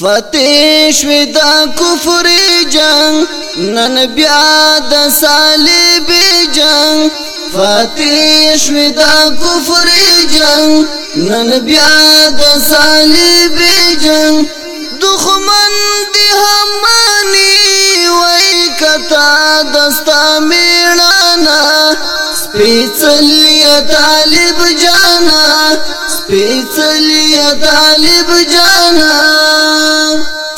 فتح شوی دا کفر جنگ نن بیا د صلیب جنگ فتح شوی دا کفر جنگ نن بیا د صلیب جنگ دخمن دی همانی وای کتا دستا میړانا سپیڅلی طالب جانا سپیڅلی یا طالب جانا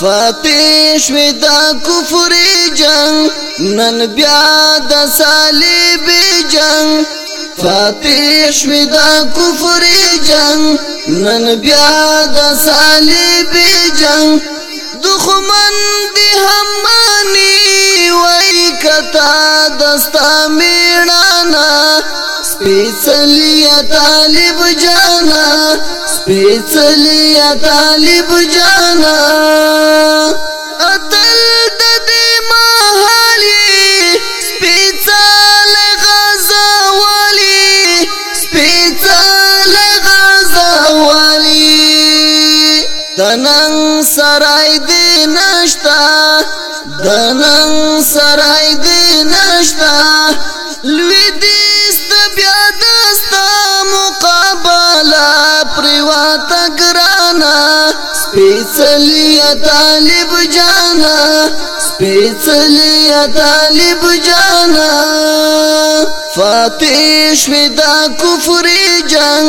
فاتیش وی دا کفر جنگ نن بیا د صلیب جنگ فاتیش وی دا کفر جنگ نن بیا د صلیب جنگ دخمن دی همانی وای کتا دستا میړانا سپیڅلی طالب جانا سپیڅلی طالب جانا اتل د دې محالي سپیڅل غزاوالي سپیڅل غزاوالي دنن سرای دې نشتا دنن سرای دې نشتا لوی جانا سپیڅلی طالب جانا سپیڅلی طالب جانا فاتیش وی دا کفر جنگ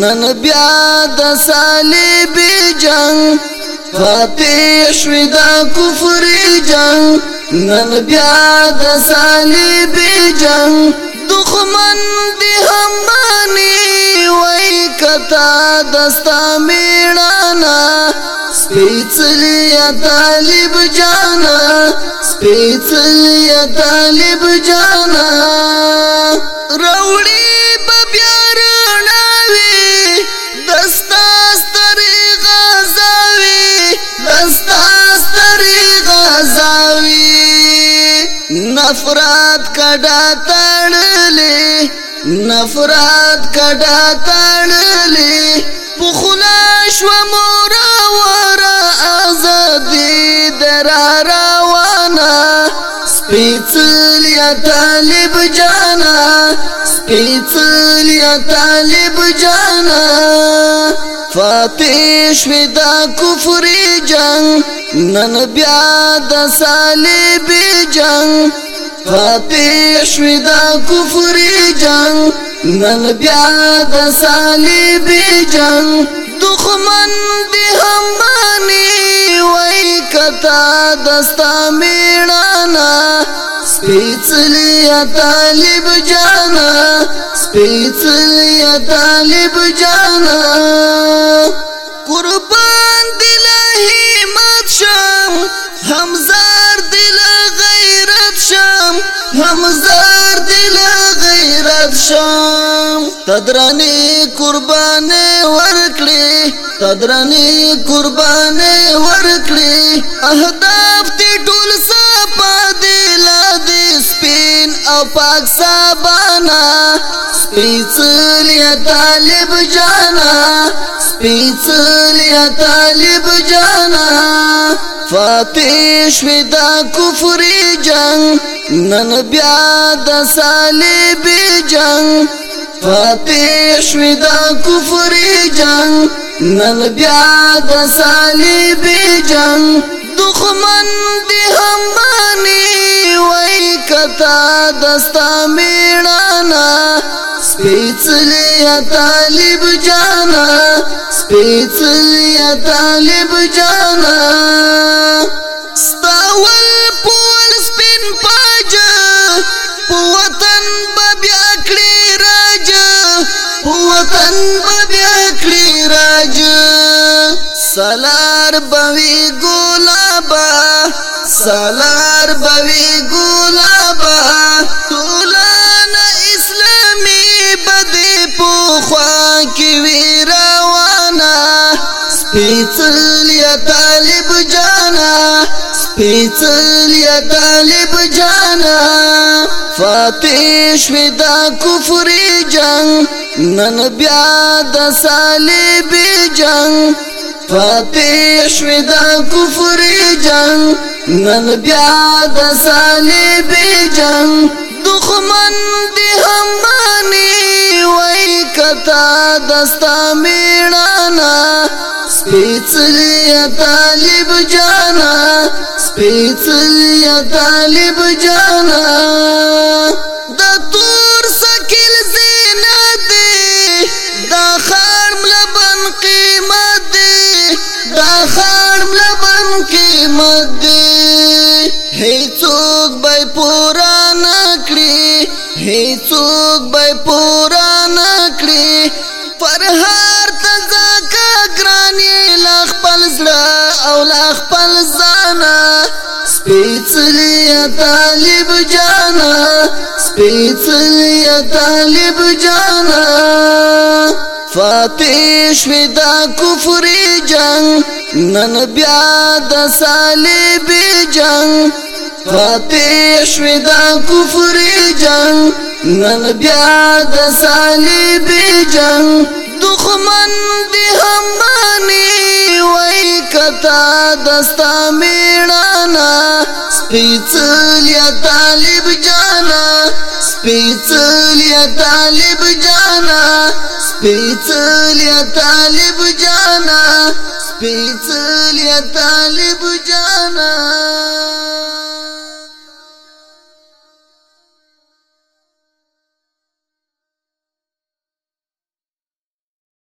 نن بیا د صلیب جنگ فاتیش وی دا کفر جنگ نن بیا د صلیب جنگ دښمن دی تا دستا میړانا سپېڅلی طالب جانا سپېڅلی طالب جانا راوړي نفرات کډا تړلې نفرات کډا تړلې پخلا شو مور ورا ازادي درا روانا سپېڅلیا طالب جانا سپېڅلیا طالب جانا فاتش ودا کفر جنگ نن بیا د صلیب جنگ فاتح شوی دا کفری جنگ نن بیا د صلیب جنگ دخمن دی هم مانی وای کتا دستا میړانا سپیڅلی طالب جانا سپیڅلی طالب جانا قربان مزار دل غیرت شم تدرانی قربانه ورکړي تدرانی قربانه ورکړي اهداف دې ټول سپا دل دې سپین او پاک سبانا سپیڅلیا طالب جانا سپیڅلیا طالب جانا فاتح شوی دا کفر جنگ نن بیا د صلیب جنگ فاتش و د کفر جنگ نن بیا د صلیب جنگ دخمن دی هم باندې وای کتا دستا میړانا سپېڅلیا طالب جانا سپېڅلیا طالب جانا ستا ول وطن بیا کلی راج سلار بوی ګلابا سلار بوی ګلابا ټولان اسلامي بده پوخوا کی وی روانا سپیڅلیا طالب جانا سپیڅلیا طالب جانا فاتیش وی دا کفر جنگ نن بیا د صلیب جنگ فاتیش وی دا کفر جنگ نن بیا د صلیب جنگ دخمن دی همانی وای کتا دستا میړانا سپیڅلی طالب جانا سپیڅلی طالب جانا جانا سپیڅلی طالب جانا فاتیش ودا کفر جنگ نن بیا د صلیب جنگ فاتیش ودا کفر جنگ نن بیا د صلیب جنگ دخمن دی همانی وای کتا دستا میړه سپیڅلیا طالب جانا سپیڅلیا طالب جانا سپیڅلیا طالب جانا سپیڅلیا طالب جانا